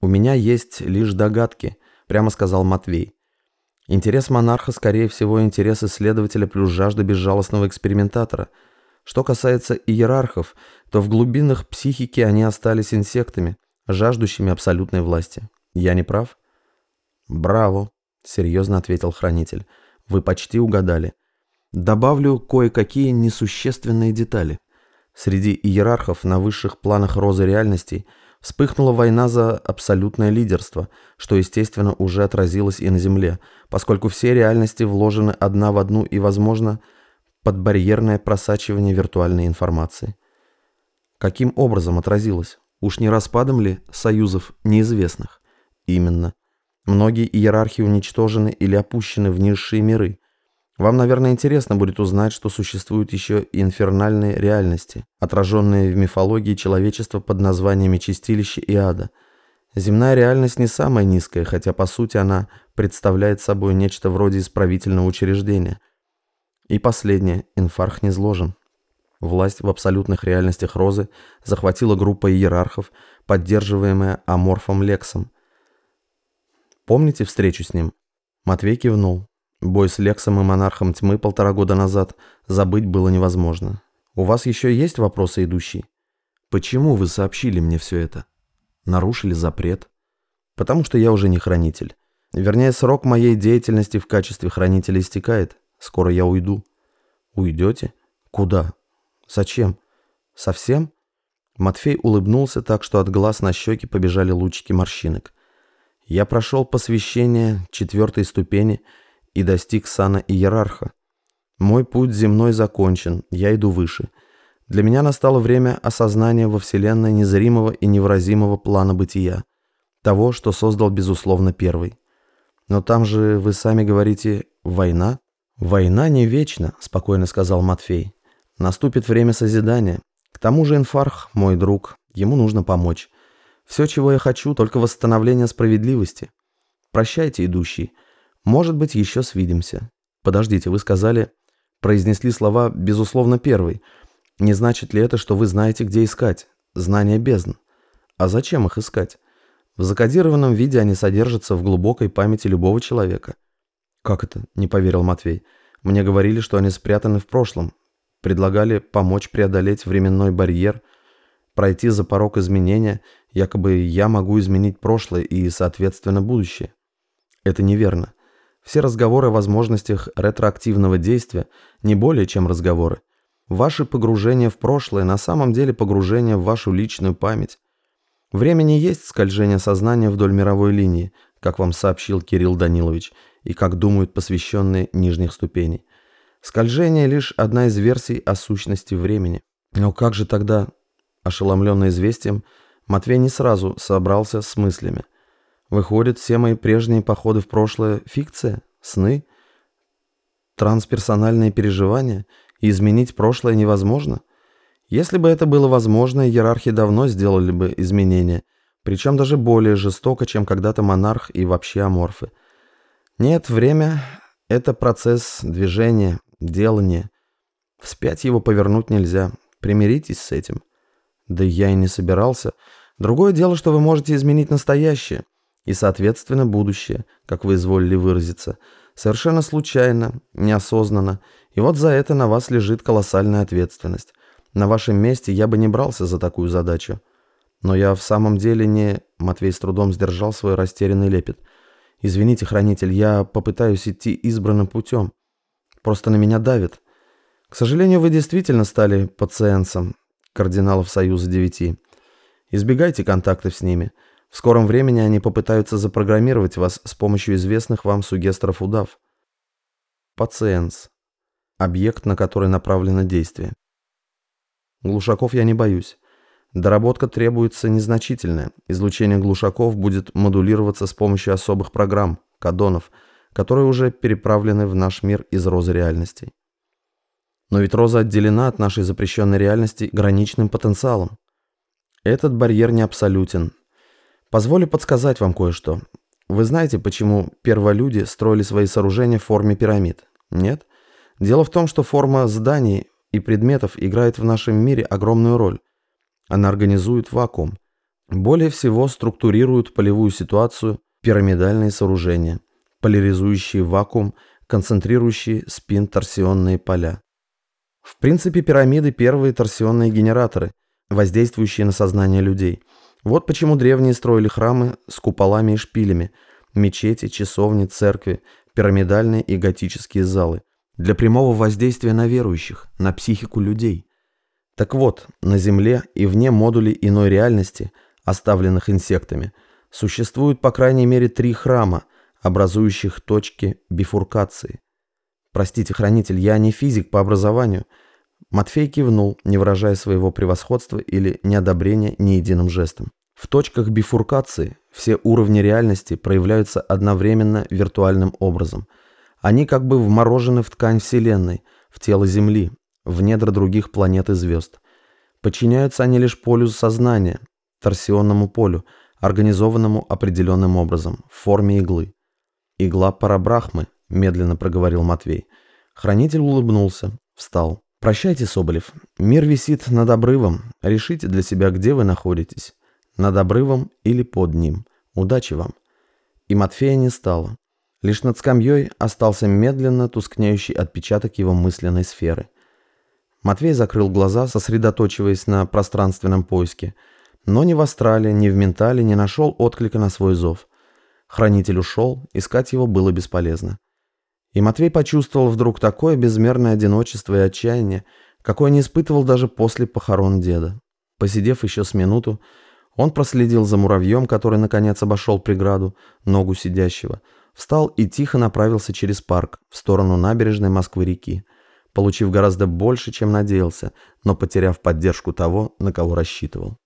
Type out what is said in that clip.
«У меня есть лишь догадки», — прямо сказал Матвей. Интерес монарха, скорее всего, интерес исследователя плюс жажда безжалостного экспериментатора. Что касается иерархов, то в глубинах психики они остались инсектами, жаждущими абсолютной власти. Я не прав? «Браво», — серьезно ответил хранитель. «Вы почти угадали. Добавлю кое-какие несущественные детали. Среди иерархов на высших планах розы реальностей вспыхнула война за абсолютное лидерство, что, естественно, уже отразилось и на Земле, поскольку все реальности вложены одна в одну и, возможно, подбарьерное просачивание виртуальной информации. Каким образом отразилось? Уж не распадом ли союзов неизвестных? Именно. Многие иерархии уничтожены или опущены в низшие миры. Вам, наверное, интересно будет узнать, что существуют еще инфернальные реальности, отраженные в мифологии человечества под названиями Чистилища и Ада. Земная реальность не самая низкая, хотя по сути она представляет собой нечто вроде исправительного учреждения. И последнее, инфарх не зложен. Власть в абсолютных реальностях Розы захватила группа иерархов, поддерживаемая Аморфом Лексом. Помните встречу с ним? Матвей кивнул. Бой с Лексом и Монархом Тьмы полтора года назад забыть было невозможно. У вас еще есть вопросы, идущие? Почему вы сообщили мне все это? Нарушили запрет? Потому что я уже не хранитель. Вернее, срок моей деятельности в качестве хранителя истекает. Скоро я уйду. Уйдете? Куда? Зачем? Совсем? Матфей улыбнулся так, что от глаз на щеки побежали лучики морщинок. Я прошел посвящение четвертой ступени – и достиг сана иерарха. Мой путь земной закончен, я иду выше. Для меня настало время осознания во Вселенной незримого и невыразимого плана бытия, того, что создал, безусловно, первый. Но там же, вы сами говорите, война? Война не вечна, спокойно сказал Матфей. Наступит время созидания. К тому же инфарх, мой друг, ему нужно помочь. Все, чего я хочу, только восстановление справедливости. Прощайте, идущий. Может быть, еще свидимся. Подождите, вы сказали... Произнесли слова, безусловно, первый. Не значит ли это, что вы знаете, где искать? Знания бездн. А зачем их искать? В закодированном виде они содержатся в глубокой памяти любого человека. Как это? Не поверил Матвей. Мне говорили, что они спрятаны в прошлом. Предлагали помочь преодолеть временной барьер, пройти за порог изменения, якобы я могу изменить прошлое и, соответственно, будущее. Это неверно. Все разговоры о возможностях ретроактивного действия не более чем разговоры. Ваше погружение в прошлое на самом деле погружение в вашу личную память. Времени есть скольжение сознания вдоль мировой линии, как вам сообщил Кирилл Данилович, и как думают посвященные нижних ступеней. Скольжение – лишь одна из версий о сущности времени. Но как же тогда, ошеломленный известием, Матвей не сразу собрался с мыслями – Выходит, все мои прежние походы в прошлое – фикция, сны, трансперсональные переживания, и изменить прошлое невозможно? Если бы это было возможно, иерархи давно сделали бы изменения, причем даже более жестоко, чем когда-то монарх и вообще аморфы. Нет, время – это процесс движения, делания. Вспять его повернуть нельзя. Примиритесь с этим. Да я и не собирался. Другое дело, что вы можете изменить настоящее – и, соответственно, будущее, как вы изволили выразиться, совершенно случайно, неосознанно, и вот за это на вас лежит колоссальная ответственность. На вашем месте я бы не брался за такую задачу. Но я в самом деле не... Матвей с трудом сдержал свой растерянный лепет. Извините, хранитель, я попытаюсь идти избранным путем. Просто на меня давит. К сожалению, вы действительно стали пациентом кардиналов Союза Девяти. Избегайте контактов с ними. В скором времени они попытаются запрограммировать вас с помощью известных вам сугестров удав. Пациенс. Объект, на который направлено действие. Глушаков я не боюсь. Доработка требуется незначительная. Излучение глушаков будет модулироваться с помощью особых программ, кадонов, которые уже переправлены в наш мир из розы реальностей. Но ведь роза отделена от нашей запрещенной реальности граничным потенциалом. Этот барьер не абсолютен, Позволю подсказать вам кое-что. Вы знаете, почему перволюди строили свои сооружения в форме пирамид? Нет? Дело в том, что форма зданий и предметов играет в нашем мире огромную роль. Она организует вакуум. Более всего структурируют полевую ситуацию пирамидальные сооружения, поляризующие вакуум, концентрирующие спин-торсионные поля. В принципе, пирамиды – первые торсионные генераторы, воздействующие на сознание людей. Вот почему древние строили храмы с куполами и шпилями, мечети, часовни, церкви, пирамидальные и готические залы, для прямого воздействия на верующих, на психику людей. Так вот, на Земле и вне модулей иной реальности, оставленных инсектами, существуют по крайней мере три храма, образующих точки бифуркации. Простите, хранитель, я не физик по образованию. Матфей кивнул, не выражая своего превосходства или неодобрения ни единым жестом. В точках бифуркации все уровни реальности проявляются одновременно виртуальным образом. Они как бы вморожены в ткань Вселенной, в тело Земли, в недра других планет и звезд. Подчиняются они лишь полю сознания, торсионному полю, организованному определенным образом, в форме иглы. «Игла Парабрахмы», — медленно проговорил Матвей. Хранитель улыбнулся, встал. «Прощайте, Соболев. Мир висит над обрывом. Решите для себя, где вы находитесь. Над обрывом или под ним. Удачи вам». И Матфея не стало. Лишь над скамьей остался медленно тускнеющий отпечаток его мысленной сферы — Матвей закрыл глаза, сосредоточиваясь на пространственном поиске, но ни в астрале, ни в ментале не нашел отклика на свой зов. Хранитель ушел, искать его было бесполезно. И Матвей почувствовал вдруг такое безмерное одиночество и отчаяние, какое не испытывал даже после похорон деда. Посидев еще с минуту, он проследил за муравьем, который наконец обошел преграду, ногу сидящего, встал и тихо направился через парк в сторону набережной Москвы-реки получив гораздо больше, чем надеялся, но потеряв поддержку того, на кого рассчитывал.